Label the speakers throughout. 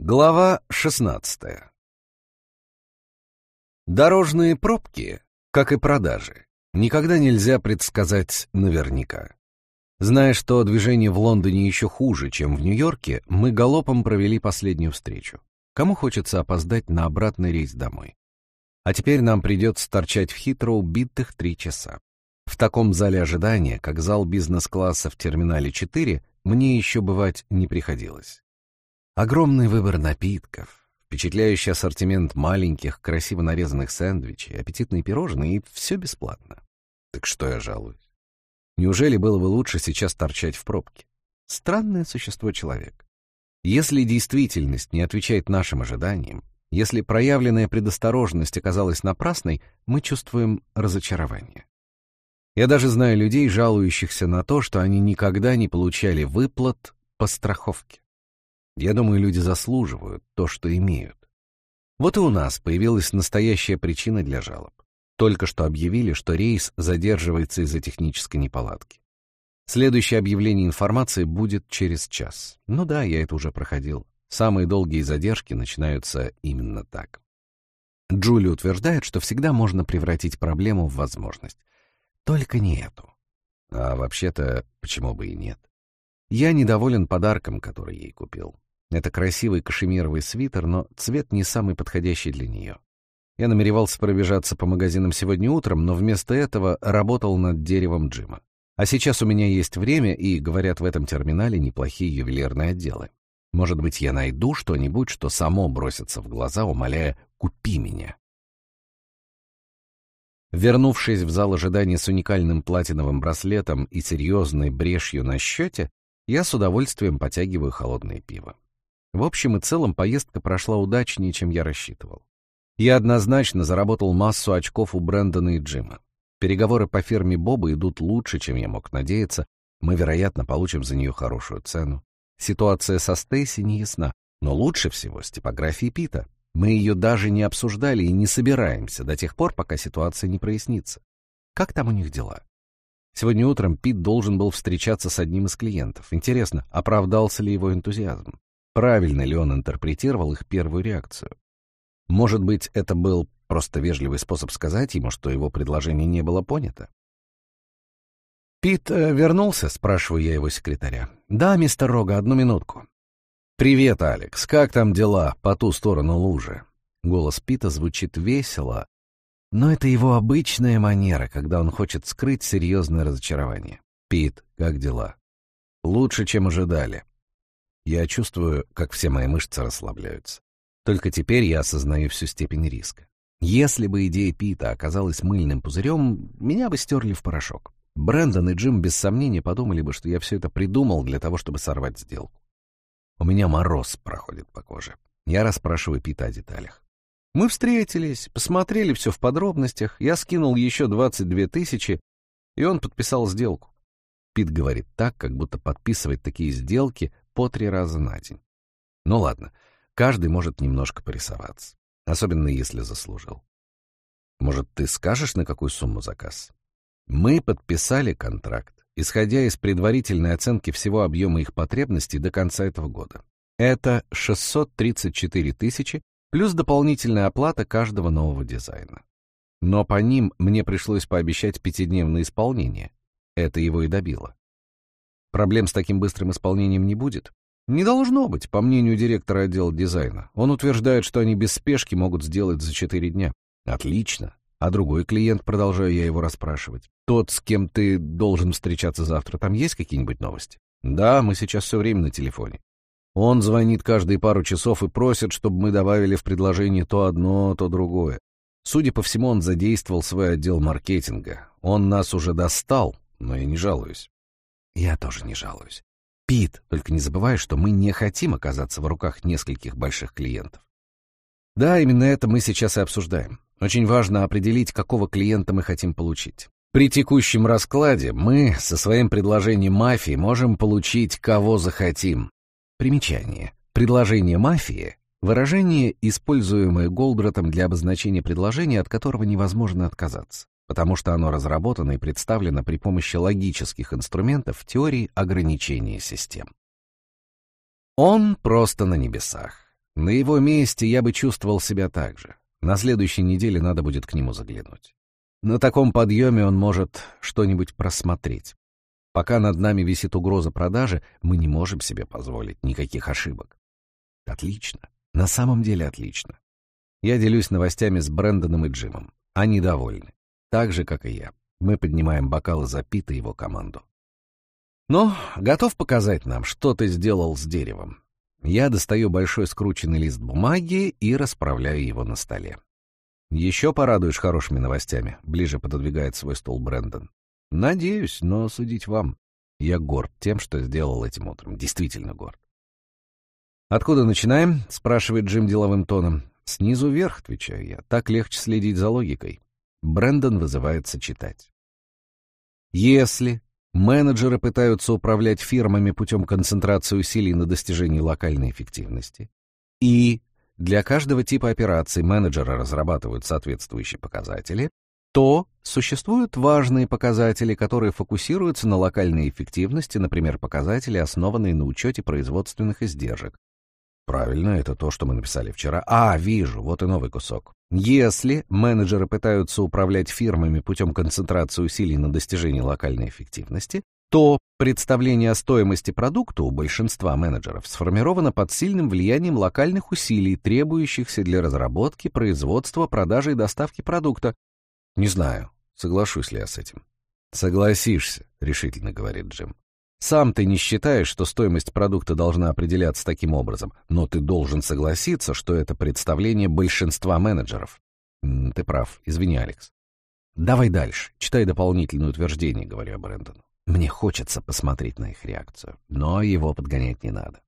Speaker 1: Глава 16 Дорожные пробки, как и продажи, никогда нельзя предсказать наверняка. Зная, что движение в Лондоне еще хуже, чем в Нью-Йорке, мы галопом провели последнюю встречу. Кому хочется опоздать на обратный рейс домой? А теперь нам придется торчать в Хитроу битых три часа. В таком зале ожидания, как зал бизнес-класса в терминале 4, мне еще бывать не приходилось. Огромный выбор напитков, впечатляющий ассортимент маленьких, красиво нарезанных сэндвичей, аппетитные пирожные и все бесплатно. Так что я жалуюсь? Неужели было бы лучше сейчас торчать в пробке? Странное существо человек. Если действительность не отвечает нашим ожиданиям, если проявленная предосторожность оказалась напрасной, мы чувствуем разочарование. Я даже знаю людей, жалующихся на то, что они никогда не получали выплат по страховке. Я думаю, люди заслуживают то, что имеют. Вот и у нас появилась настоящая причина для жалоб. Только что объявили, что рейс задерживается из-за технической неполадки. Следующее объявление информации будет через час. Ну да, я это уже проходил. Самые долгие задержки начинаются именно так. Джули утверждает, что всегда можно превратить проблему в возможность. Только не эту. А вообще-то, почему бы и нет? Я недоволен подарком, который ей купил. Это красивый кашемировый свитер, но цвет не самый подходящий для нее. Я намеревался пробежаться по магазинам сегодня утром, но вместо этого работал над деревом Джима. А сейчас у меня есть время, и, говорят, в этом терминале неплохие ювелирные отделы. Может быть, я найду что-нибудь, что само бросится в глаза, умоляя «купи меня». Вернувшись в зал ожидания с уникальным платиновым браслетом и серьезной брешью на счете, я с удовольствием потягиваю холодное пиво. В общем и целом поездка прошла удачнее, чем я рассчитывал. Я однозначно заработал массу очков у Брэндона и Джима. Переговоры по ферме Боба идут лучше, чем я мог надеяться. Мы, вероятно, получим за нее хорошую цену. Ситуация со Стейси не ясна, но лучше всего с типографией Пита. Мы ее даже не обсуждали и не собираемся до тех пор, пока ситуация не прояснится. Как там у них дела? Сегодня утром Пит должен был встречаться с одним из клиентов. Интересно, оправдался ли его энтузиазм? Правильно ли он интерпретировал их первую реакцию. Может быть, это был просто вежливый способ сказать ему, что его предложение не было понято? «Пит э, вернулся?» — спрашиваю я его секретаря. «Да, мистер Рога, одну минутку». «Привет, Алекс. Как там дела по ту сторону лужи?» Голос Пита звучит весело, но это его обычная манера, когда он хочет скрыть серьезное разочарование. «Пит, как дела?» «Лучше, чем ожидали. Я чувствую, как все мои мышцы расслабляются. Только теперь я осознаю всю степень риска. Если бы идея Пита оказалась мыльным пузырем, меня бы стерли в порошок. Брэндон и Джим без сомнения подумали бы, что я все это придумал для того, чтобы сорвать сделку. У меня мороз проходит по коже. Я расспрашиваю Пита о деталях. Мы встретились, посмотрели все в подробностях, я скинул еще 22 тысячи, и он подписал сделку. Пит говорит так, как будто подписывать такие сделки по три раза на день. Ну ладно, каждый может немножко порисоваться, особенно если заслужил. Может, ты скажешь, на какую сумму заказ? Мы подписали контракт, исходя из предварительной оценки всего объема их потребностей до конца этого года. Это 634 тысячи плюс дополнительная оплата каждого нового дизайна. Но по ним мне пришлось пообещать пятидневное исполнение. Это его и добило. Проблем с таким быстрым исполнением не будет? Не должно быть, по мнению директора отдела дизайна. Он утверждает, что они без спешки могут сделать за четыре дня. Отлично. А другой клиент, продолжаю я его расспрашивать. Тот, с кем ты должен встречаться завтра, там есть какие-нибудь новости? Да, мы сейчас все время на телефоне. Он звонит каждые пару часов и просит, чтобы мы добавили в предложение то одно, то другое. Судя по всему, он задействовал свой отдел маркетинга. Он нас уже достал, но я не жалуюсь. Я тоже не жалуюсь. Пит, только не забывай, что мы не хотим оказаться в руках нескольких больших клиентов. Да, именно это мы сейчас и обсуждаем. Очень важно определить, какого клиента мы хотим получить. При текущем раскладе мы со своим предложением мафии можем получить кого захотим. Примечание. Предложение мафии — выражение, используемое Голдратом для обозначения предложения, от которого невозможно отказаться потому что оно разработано и представлено при помощи логических инструментов теории ограничения систем. Он просто на небесах. На его месте я бы чувствовал себя так же. На следующей неделе надо будет к нему заглянуть. На таком подъеме он может что-нибудь просмотреть. Пока над нами висит угроза продажи, мы не можем себе позволить никаких ошибок. Отлично. На самом деле отлично. Я делюсь новостями с Брэндоном и Джимом. Они довольны. Так же, как и я. Мы поднимаем бокалы за Пита и его команду. Но готов показать нам, что ты сделал с деревом. Я достаю большой скрученный лист бумаги и расправляю его на столе. «Еще порадуешь хорошими новостями», — ближе пододвигает свой стол Брэндон. «Надеюсь, но судить вам. Я горд тем, что сделал этим утром. Действительно горд». «Откуда начинаем?» — спрашивает Джим деловым тоном. «Снизу вверх», — отвечаю я. «Так легче следить за логикой». Брэндон вызывается читать. Если менеджеры пытаются управлять фирмами путем концентрации усилий на достижении локальной эффективности, и для каждого типа операций менеджеры разрабатывают соответствующие показатели, то существуют важные показатели, которые фокусируются на локальной эффективности, например, показатели, основанные на учете производственных издержек. Правильно, это то, что мы написали вчера. А, вижу, вот и новый кусок. Если менеджеры пытаются управлять фирмами путем концентрации усилий на достижении локальной эффективности, то представление о стоимости продукта у большинства менеджеров сформировано под сильным влиянием локальных усилий, требующихся для разработки, производства, продажи и доставки продукта. Не знаю, соглашусь ли я с этим. Согласишься, решительно говорит Джим. Сам ты не считаешь, что стоимость продукта должна определяться таким образом, но ты должен согласиться, что это представление большинства менеджеров. Ты прав, извини, Алекс. Давай дальше, читай дополнительное утверждение, говорю я Брэндону. Мне хочется посмотреть на их реакцию, но его подгонять не надо.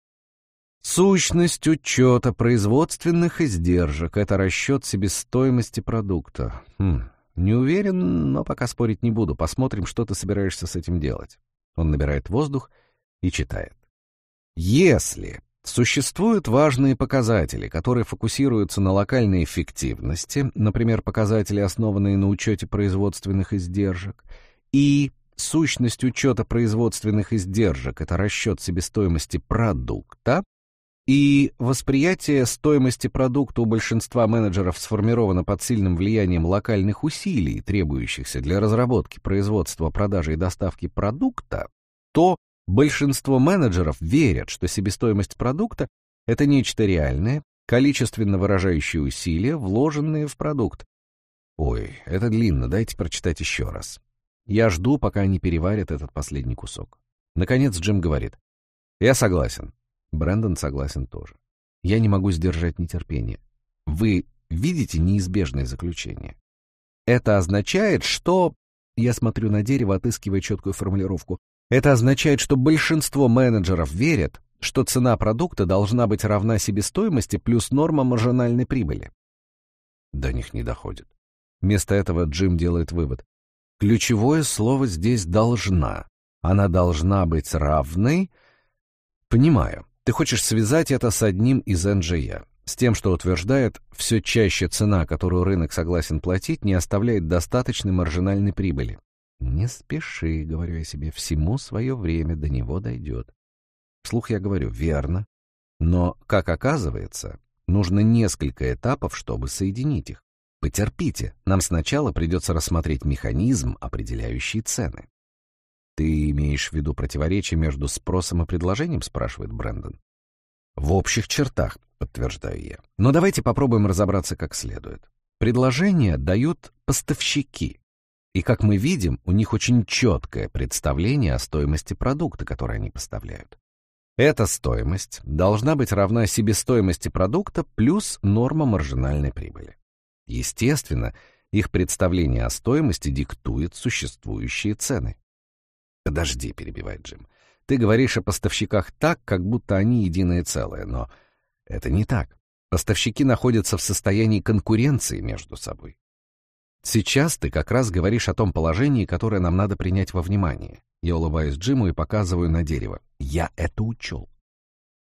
Speaker 1: Сущность учета производственных издержек — это расчет себестоимости продукта. Хм, не уверен, но пока спорить не буду. Посмотрим, что ты собираешься с этим делать. Он набирает воздух и читает. Если существуют важные показатели, которые фокусируются на локальной эффективности, например, показатели, основанные на учете производственных издержек, и сущность учета производственных издержек — это расчет себестоимости продукта, и восприятие стоимости продукта у большинства менеджеров сформировано под сильным влиянием локальных усилий, требующихся для разработки, производства, продажи и доставки продукта, то большинство менеджеров верят, что себестоимость продукта — это нечто реальное, количественно выражающее усилия, вложенные в продукт. Ой, это длинно, дайте прочитать еще раз. Я жду, пока они переварят этот последний кусок. Наконец Джим говорит. Я согласен. Брэндон согласен тоже. Я не могу сдержать нетерпение. Вы видите неизбежное заключение? Это означает, что... Я смотрю на дерево, отыскивая четкую формулировку. Это означает, что большинство менеджеров верят, что цена продукта должна быть равна себестоимости плюс норма маржинальной прибыли. До них не доходит. Вместо этого Джим делает вывод. Ключевое слово здесь «должна». Она должна быть равной... Понимаю. Ты хочешь связать это с одним из НЖЯ, с тем, что утверждает, все чаще цена, которую рынок согласен платить, не оставляет достаточной маржинальной прибыли. «Не спеши», — говорю я себе, — «всему свое время до него дойдет». Вслух я говорю, верно. Но, как оказывается, нужно несколько этапов, чтобы соединить их. Потерпите, нам сначала придется рассмотреть механизм, определяющий цены. «Ты имеешь в виду противоречие между спросом и предложением?» — спрашивает Брэндон. «В общих чертах», — подтверждаю я. «Но давайте попробуем разобраться как следует. Предложения дают поставщики, и, как мы видим, у них очень четкое представление о стоимости продукта, который они поставляют. Эта стоимость должна быть равна себестоимости продукта плюс норма маржинальной прибыли. Естественно, их представление о стоимости диктует существующие цены. «Подожди», — перебивает Джим. «Ты говоришь о поставщиках так, как будто они единое целое, но это не так. Поставщики находятся в состоянии конкуренции между собой. Сейчас ты как раз говоришь о том положении, которое нам надо принять во внимание. Я улыбаюсь Джиму и показываю на дерево. Я это учел.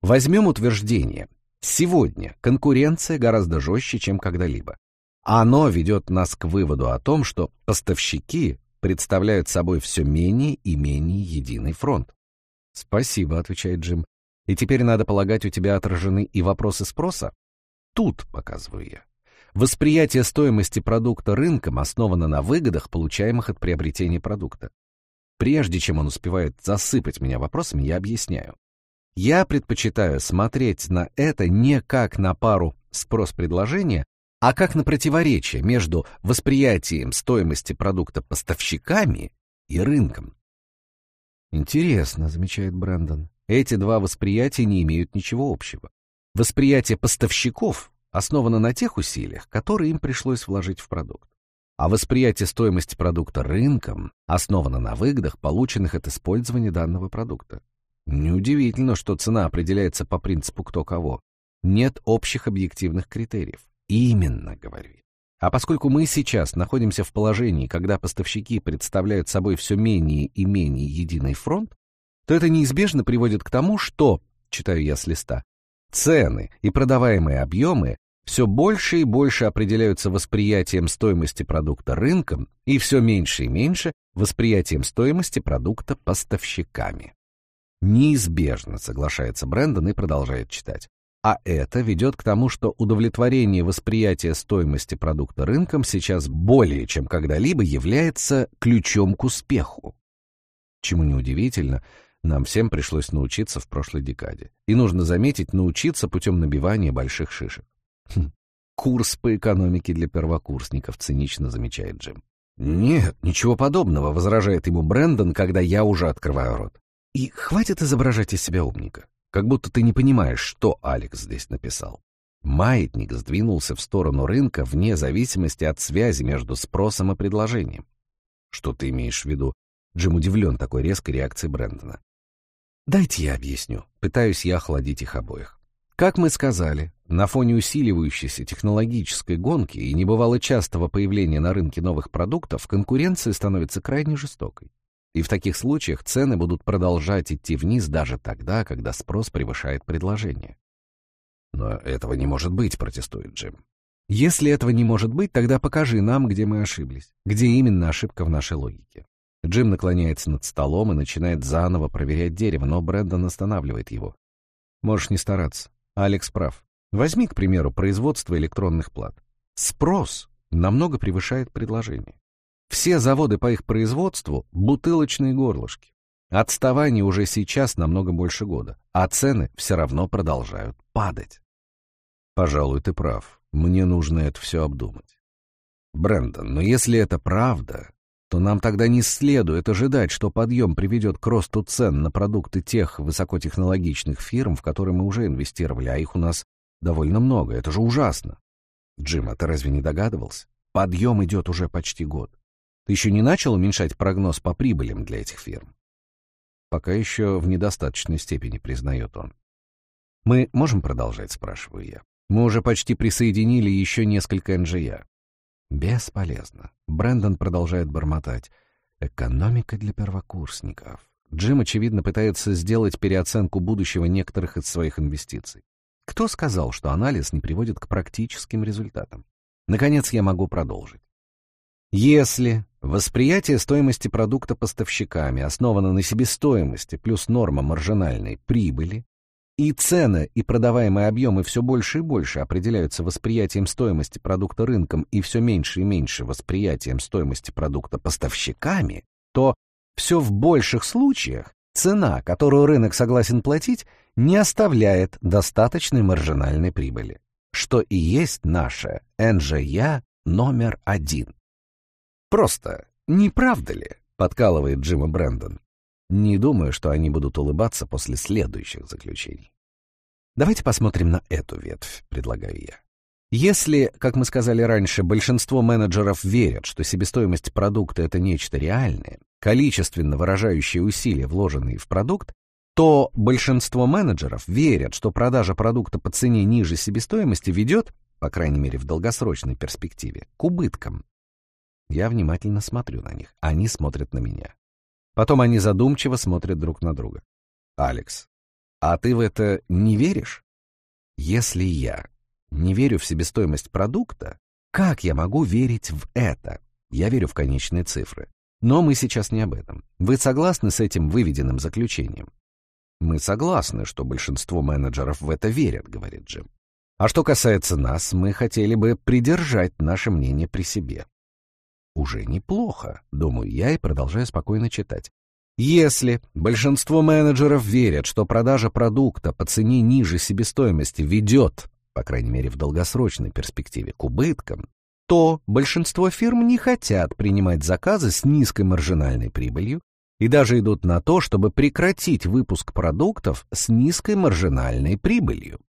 Speaker 1: Возьмем утверждение. Сегодня конкуренция гораздо жестче, чем когда-либо. Оно ведет нас к выводу о том, что поставщики представляют собой все менее и менее единый фронт. «Спасибо», — отвечает Джим. И теперь, надо полагать, у тебя отражены и вопросы спроса? Тут, показываю я. Восприятие стоимости продукта рынком основано на выгодах, получаемых от приобретения продукта. Прежде чем он успевает засыпать меня вопросами, я объясняю. Я предпочитаю смотреть на это не как на пару спрос-предложения, а как на противоречие между восприятием стоимости продукта поставщиками и рынком. Интересно, замечает Брэндон. Эти два восприятия не имеют ничего общего. Восприятие поставщиков основано на тех усилиях, которые им пришлось вложить в продукт. А восприятие стоимости продукта рынком основано на выгодах, полученных от использования данного продукта. Неудивительно, что цена определяется по принципу кто кого. Нет общих объективных критериев. Именно, говорю я. А поскольку мы сейчас находимся в положении, когда поставщики представляют собой все менее и менее единый фронт, то это неизбежно приводит к тому, что, читаю я с листа, цены и продаваемые объемы все больше и больше определяются восприятием стоимости продукта рынком и все меньше и меньше восприятием стоимости продукта поставщиками. Неизбежно, соглашается Брэндон и продолжает читать. А это ведет к тому, что удовлетворение восприятия стоимости продукта рынком сейчас более чем когда-либо является ключом к успеху. Чему неудивительно, нам всем пришлось научиться в прошлой декаде. И нужно заметить, научиться путем набивания больших шишек. Хм, курс по экономике для первокурсников, цинично замечает Джим. Нет, ничего подобного, возражает ему Брэндон, когда я уже открываю рот. И хватит изображать из себя умника, как будто ты не понимаешь, что Алекс здесь написал. Маятник сдвинулся в сторону рынка вне зависимости от связи между спросом и предложением. Что ты имеешь в виду? Джим удивлен такой резкой реакцией Брэндона. Дайте я объясню. Пытаюсь я охладить их обоих. Как мы сказали, на фоне усиливающейся технологической гонки и небывало частого появления на рынке новых продуктов, конкуренция становится крайне жестокой. И в таких случаях цены будут продолжать идти вниз даже тогда, когда спрос превышает предложение. Но этого не может быть, протестует Джим. Если этого не может быть, тогда покажи нам, где мы ошиблись, где именно ошибка в нашей логике. Джим наклоняется над столом и начинает заново проверять дерево, но Брэндон останавливает его. Можешь не стараться. Алекс прав. Возьми, к примеру, производство электронных плат. Спрос намного превышает предложение. Все заводы по их производству — бутылочные горлышки. Отставание уже сейчас намного больше года, а цены все равно продолжают падать. Пожалуй, ты прав. Мне нужно это все обдумать. Брэндон, но если это правда, то нам тогда не следует ожидать, что подъем приведет к росту цен на продукты тех высокотехнологичных фирм, в которые мы уже инвестировали, а их у нас довольно много. Это же ужасно. Джим, а ты разве не догадывался? Подъем идет уже почти год. Ты еще не начал уменьшать прогноз по прибылям для этих фирм? Пока еще в недостаточной степени, признает он. Мы можем продолжать, спрашиваю я. Мы уже почти присоединили еще несколько НЖЯ. Бесполезно. Брэндон продолжает бормотать. Экономика для первокурсников. Джим, очевидно, пытается сделать переоценку будущего некоторых из своих инвестиций. Кто сказал, что анализ не приводит к практическим результатам? Наконец, я могу продолжить. Если восприятие стоимости продукта поставщиками основано на себестоимости плюс норма маржинальной прибыли, и цены и продаваемые объемы все больше и больше определяются восприятием стоимости продукта рынком и все меньше и меньше восприятием стоимости продукта поставщиками, то все в больших случаях цена, которую рынок согласен платить, не оставляет достаточной маржинальной прибыли, что и есть наша НЖЯ номер один. Просто, не правда ли, подкалывает Джима Брэндон. Не думаю, что они будут улыбаться после следующих заключений. Давайте посмотрим на эту ветвь, предлагаю я. Если, как мы сказали раньше, большинство менеджеров верят, что себестоимость продукта — это нечто реальное, количественно выражающее усилия, вложенные в продукт, то большинство менеджеров верят, что продажа продукта по цене ниже себестоимости ведет, по крайней мере в долгосрочной перспективе, к убыткам, я внимательно смотрю на них, они смотрят на меня. Потом они задумчиво смотрят друг на друга. «Алекс, а ты в это не веришь? Если я не верю в себестоимость продукта, как я могу верить в это? Я верю в конечные цифры. Но мы сейчас не об этом. Вы согласны с этим выведенным заключением? Мы согласны, что большинство менеджеров в это верят, говорит Джим. А что касается нас, мы хотели бы придержать наше мнение при себе. Уже неплохо, думаю я и продолжаю спокойно читать. Если большинство менеджеров верят, что продажа продукта по цене ниже себестоимости ведет, по крайней мере в долгосрочной перспективе, к убыткам, то большинство фирм не хотят принимать заказы с низкой маржинальной прибылью и даже идут на то, чтобы прекратить выпуск продуктов с низкой маржинальной прибылью.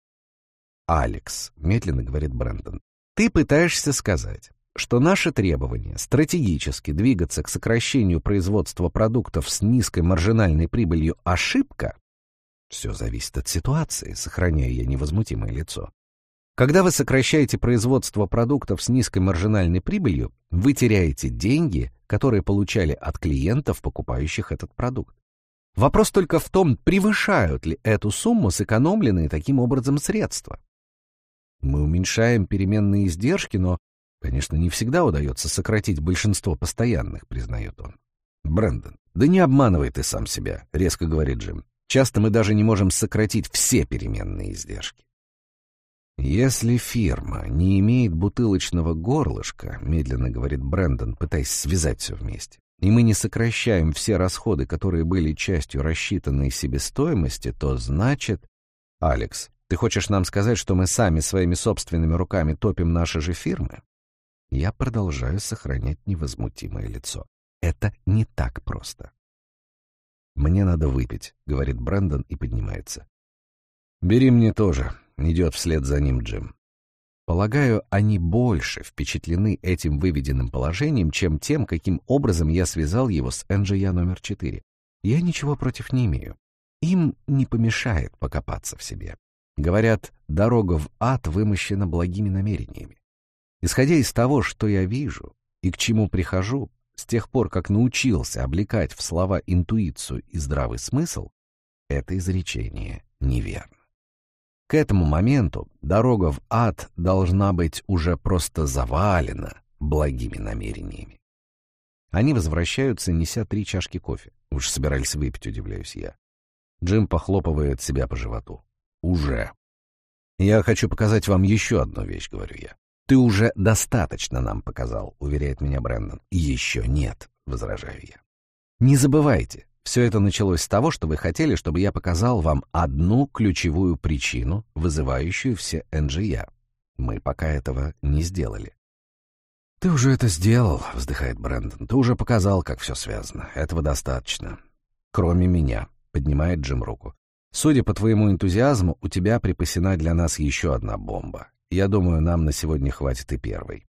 Speaker 1: «Алекс», — медленно говорит Брэндон, — «ты пытаешься сказать, что наше требование стратегически двигаться к сокращению производства продуктов с низкой маржинальной прибылью — ошибка?» Все зависит от ситуации, сохраняя я невозмутимое лицо. Когда вы сокращаете производство продуктов с низкой маржинальной прибылью, вы теряете деньги, которые получали от клиентов, покупающих этот продукт. Вопрос только в том, превышают ли эту сумму сэкономленные таким образом средства. Мы уменьшаем переменные издержки, но, конечно, не всегда удается сократить большинство постоянных, признает он. Брэндон, да не обманывай ты сам себя, резко говорит Джим. Часто мы даже не можем сократить все переменные издержки. «Если фирма не имеет бутылочного горлышка», — медленно говорит Брэндон, пытаясь связать все вместе, «и мы не сокращаем все расходы, которые были частью рассчитанной себестоимости, то значит...» «Алекс, ты хочешь нам сказать, что мы сами своими собственными руками топим наши же фирмы?» Я продолжаю сохранять невозмутимое лицо. Это не так просто. «Мне надо выпить», — говорит Брэндон и поднимается. «Бери мне тоже», Идет вслед за ним Джим. Полагаю, они больше впечатлены этим выведенным положением, чем тем, каким образом я связал его с НЖЯ номер 4. Я ничего против не имею. Им не помешает покопаться в себе. Говорят, дорога в ад вымощена благими намерениями. Исходя из того, что я вижу и к чему прихожу, с тех пор, как научился облекать в слова интуицию и здравый смысл, это изречение неверно. К этому моменту дорога в ад должна быть уже просто завалена благими намерениями. Они возвращаются, неся три чашки кофе. Уж собирались выпить, удивляюсь я. Джим похлопывает себя по животу. «Уже». «Я хочу показать вам еще одну вещь», — говорю я. «Ты уже достаточно нам показал», — уверяет меня Брэндон. «Еще нет», — возражаю я. «Не забывайте, все это началось с того, что вы хотели, чтобы я показал вам одну ключевую причину, вызывающую все НЖЯ. Мы пока этого не сделали. «Ты уже это сделал», — вздыхает Брэндон. «Ты уже показал, как все связано. Этого достаточно. Кроме меня», — поднимает Джим руку. «Судя по твоему энтузиазму, у тебя припасена для нас еще одна бомба. Я думаю, нам на сегодня хватит и первой».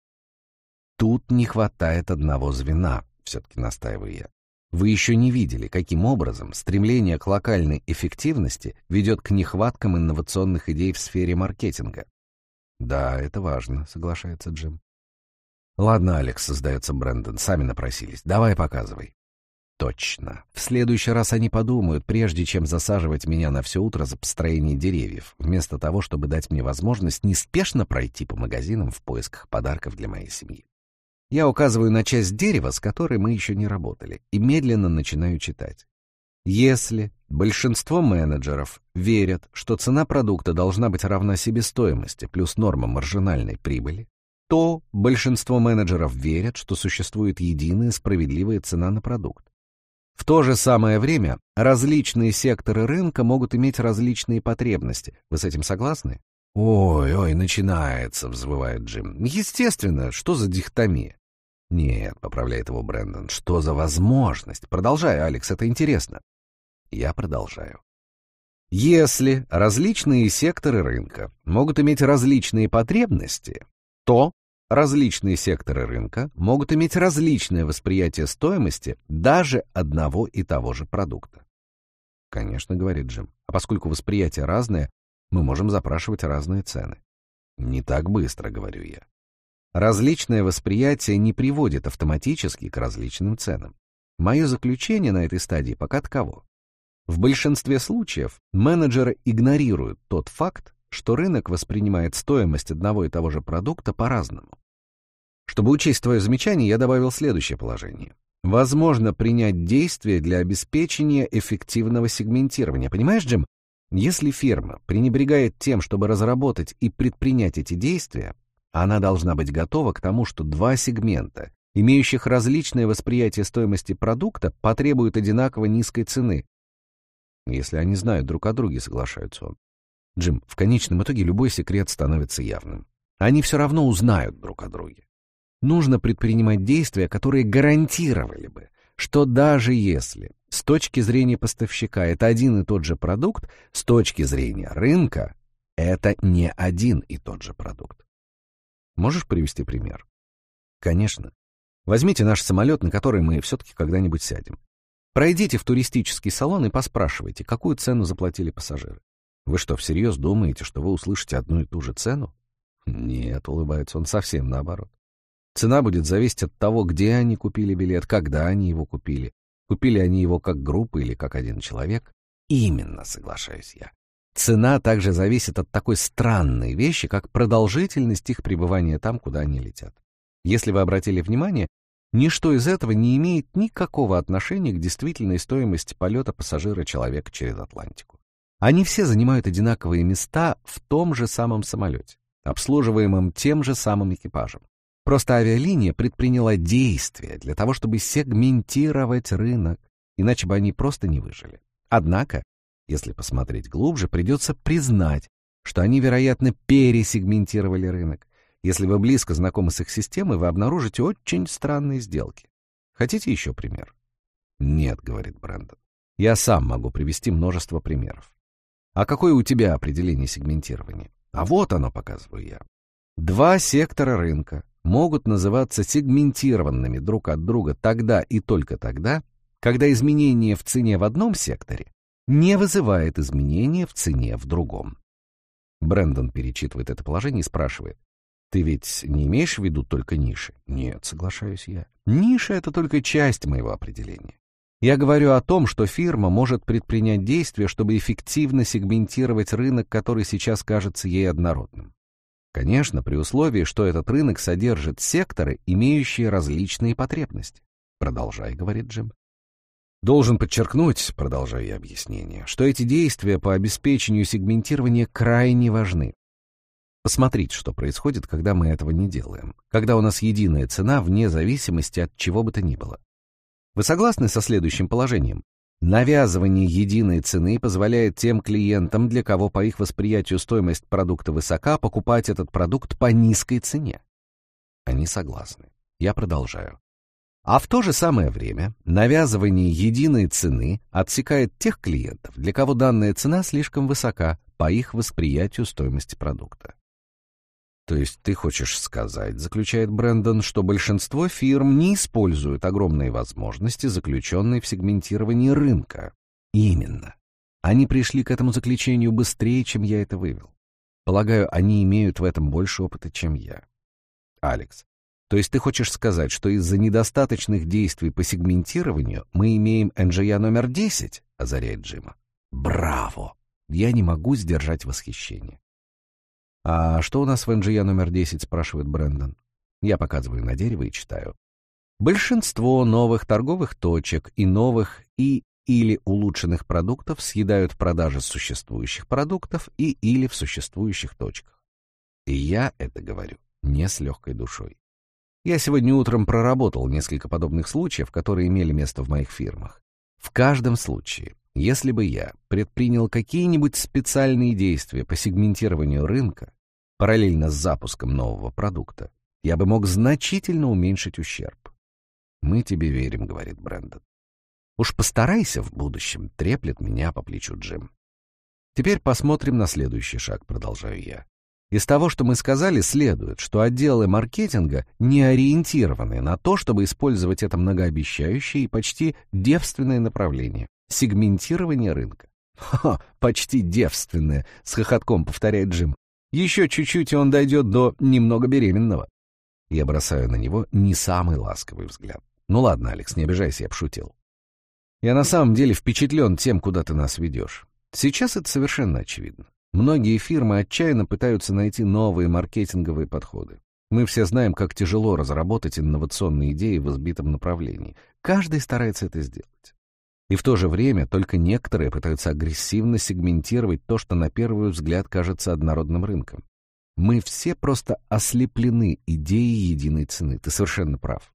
Speaker 1: «Тут не хватает одного звена», — все-таки настаиваю я. Вы еще не видели, каким образом стремление к локальной эффективности ведет к нехваткам инновационных идей в сфере маркетинга. Да, это важно, соглашается Джим. Ладно, Алекс, создается Брэндон, сами напросились. Давай показывай. Точно. В следующий раз они подумают, прежде чем засаживать меня на все утро за построение деревьев, вместо того, чтобы дать мне возможность неспешно пройти по магазинам в поисках подарков для моей семьи. Я указываю на часть дерева, с которой мы еще не работали, и медленно начинаю читать. Если большинство менеджеров верят, что цена продукта должна быть равна себестоимости плюс норма маржинальной прибыли, то большинство менеджеров верят, что существует единая справедливая цена на продукт. В то же самое время различные секторы рынка могут иметь различные потребности. Вы с этим согласны? «Ой, ой, начинается», — взвывает Джим. «Естественно, что за дихотомия? «Нет», — поправляет его Брэндон, — «что за возможность? Продолжай, Алекс, это интересно». Я продолжаю. Если различные секторы рынка могут иметь различные потребности, то различные секторы рынка могут иметь различное восприятие стоимости даже одного и того же продукта. Конечно, говорит Джим, а поскольку восприятие разное, мы можем запрашивать разные цены. Не так быстро, говорю я. Различное восприятие не приводит автоматически к различным ценам. Мое заключение на этой стадии пока таково. В большинстве случаев менеджеры игнорируют тот факт, что рынок воспринимает стоимость одного и того же продукта по-разному. Чтобы учесть твое замечание, я добавил следующее положение. возможно принять действия для обеспечения эффективного сегментирования. Понимаешь, Джим? Если фирма пренебрегает тем, чтобы разработать и предпринять эти действия, она должна быть готова к тому, что два сегмента, имеющих различное восприятие стоимости продукта, потребуют одинаково низкой цены. Если они знают друг о друге, соглашаются он. Джим, в конечном итоге любой секрет становится явным. Они все равно узнают друг о друге. Нужно предпринимать действия, которые гарантировали бы, что даже если с точки зрения поставщика это один и тот же продукт, с точки зрения рынка это не один и тот же продукт. Можешь привести пример? Конечно. Возьмите наш самолет, на который мы все-таки когда-нибудь сядем. Пройдите в туристический салон и поспрашивайте, какую цену заплатили пассажиры. Вы что, всерьез думаете, что вы услышите одну и ту же цену? Нет, улыбается он, совсем наоборот. Цена будет зависеть от того, где они купили билет, когда они его купили. Купили они его как группа или как один человек. Именно, соглашаюсь я. Цена также зависит от такой странной вещи, как продолжительность их пребывания там, куда они летят. Если вы обратили внимание, ничто из этого не имеет никакого отношения к действительной стоимости полета пассажира-человека через Атлантику. Они все занимают одинаковые места в том же самом самолете, обслуживаемом тем же самым экипажем. Просто авиалиния предприняла действия для того, чтобы сегментировать рынок, иначе бы они просто не выжили. Однако если посмотреть глубже, придется признать, что они, вероятно, пересегментировали рынок. Если вы близко знакомы с их системой, вы обнаружите очень странные сделки. Хотите еще пример? Нет, говорит Брэндон. Я сам могу привести множество примеров. А какое у тебя определение сегментирования? А вот оно, показываю я. Два сектора рынка могут называться сегментированными друг от друга тогда и только тогда, когда изменения в цене в одном секторе не вызывает изменения в цене в другом. Брэндон перечитывает это положение и спрашивает. «Ты ведь не имеешь в виду только ниши?» «Нет», — соглашаюсь я. «Ниша — это только часть моего определения. Я говорю о том, что фирма может предпринять действия, чтобы эффективно сегментировать рынок, который сейчас кажется ей однородным. Конечно, при условии, что этот рынок содержит секторы, имеющие различные потребности. Продолжай, говорит Джим. Должен подчеркнуть, продолжая объяснение, что эти действия по обеспечению сегментирования крайне важны. Посмотрите, что происходит, когда мы этого не делаем, когда у нас единая цена вне зависимости от чего бы то ни было. Вы согласны со следующим положением? Навязывание единой цены позволяет тем клиентам, для кого по их восприятию стоимость продукта высока, покупать этот продукт по низкой цене. Они согласны. Я продолжаю. А в то же самое время навязывание единой цены отсекает тех клиентов, для кого данная цена слишком высока по их восприятию стоимости продукта. То есть ты хочешь сказать, заключает Брэндон, что большинство фирм не используют огромные возможности, заключенные в сегментировании рынка. Именно. Они пришли к этому заключению быстрее, чем я это вывел. Полагаю, они имеют в этом больше опыта, чем я. Алекс, то есть ты хочешь сказать, что из-за недостаточных действий по сегментированию мы имеем НЖЯ номер 10, озаряет Джима. Браво! Я не могу сдержать восхищение. А что у нас в НЖЯ номер 10, спрашивает Брэндон. Я показываю на дерево и читаю. Большинство новых торговых точек и новых и или улучшенных продуктов съедают продажи существующих продуктов и или в существующих точках. И я это говорю не с легкой душой. Я сегодня утром проработал несколько подобных случаев, которые имели место в моих фирмах. В каждом случае, если бы я предпринял какие-нибудь специальные действия по сегментированию рынка, параллельно с запуском нового продукта, я бы мог значительно уменьшить ущерб. «Мы тебе верим», — говорит Брэндон. «Уж постарайся в будущем», — треплет меня по плечу Джим. «Теперь посмотрим на следующий шаг», — продолжаю я. Из того, что мы сказали, следует, что отделы маркетинга не ориентированы на то, чтобы использовать это многообещающее и почти девственное направление — сегментирование рынка. «Ха, почти девственное», — с хохотком повторяет Джим. «Еще чуть-чуть, и он дойдет до немного беременного». Я бросаю на него не самый ласковый взгляд. «Ну ладно, Алекс, не обижайся, я пошутил. Я на самом деле впечатлен тем, куда ты нас ведешь. Сейчас это совершенно очевидно. Многие фирмы отчаянно пытаются найти новые маркетинговые подходы. Мы все знаем, как тяжело разработать инновационные идеи в избитом направлении. Каждый старается это сделать. И в то же время только некоторые пытаются агрессивно сегментировать то, что на первый взгляд кажется однородным рынком. Мы все просто ослеплены идеей единой цены. Ты совершенно прав.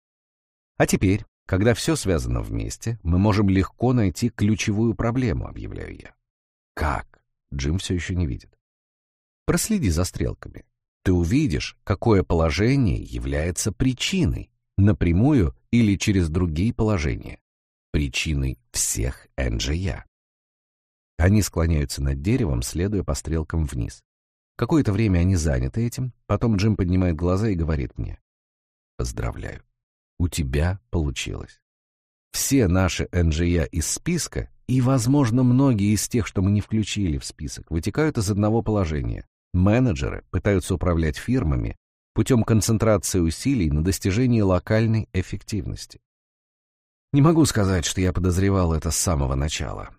Speaker 1: А теперь, когда все связано вместе, мы можем легко найти ключевую проблему, объявляю я. Как? Джим все еще не видит. Проследи за стрелками ты увидишь, какое положение является причиной, напрямую или через другие положения, причиной всех НЖЯ. Они склоняются над деревом, следуя по стрелкам вниз. Какое-то время они заняты этим, потом Джим поднимает глаза и говорит мне, «Поздравляю, у тебя получилось. Все наши НЖЯ из списка и, возможно, многие из тех, что мы не включили в список, вытекают из одного положения Менеджеры пытаются управлять фирмами путем концентрации усилий на достижении локальной эффективности. Не могу сказать, что я подозревал это с самого начала.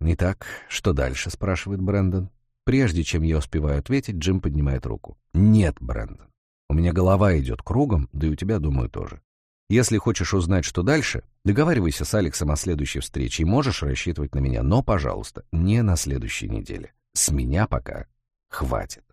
Speaker 1: «Итак, что дальше?» — спрашивает Брэндон. Прежде чем я успеваю ответить, Джим поднимает руку. «Нет, Брэндон. У меня голова идет кругом, да и у тебя, думаю, тоже. Если хочешь узнать, что дальше, договаривайся с Алексом о следующей встрече и можешь рассчитывать на меня, но, пожалуйста, не на следующей неделе. С меня пока хватит.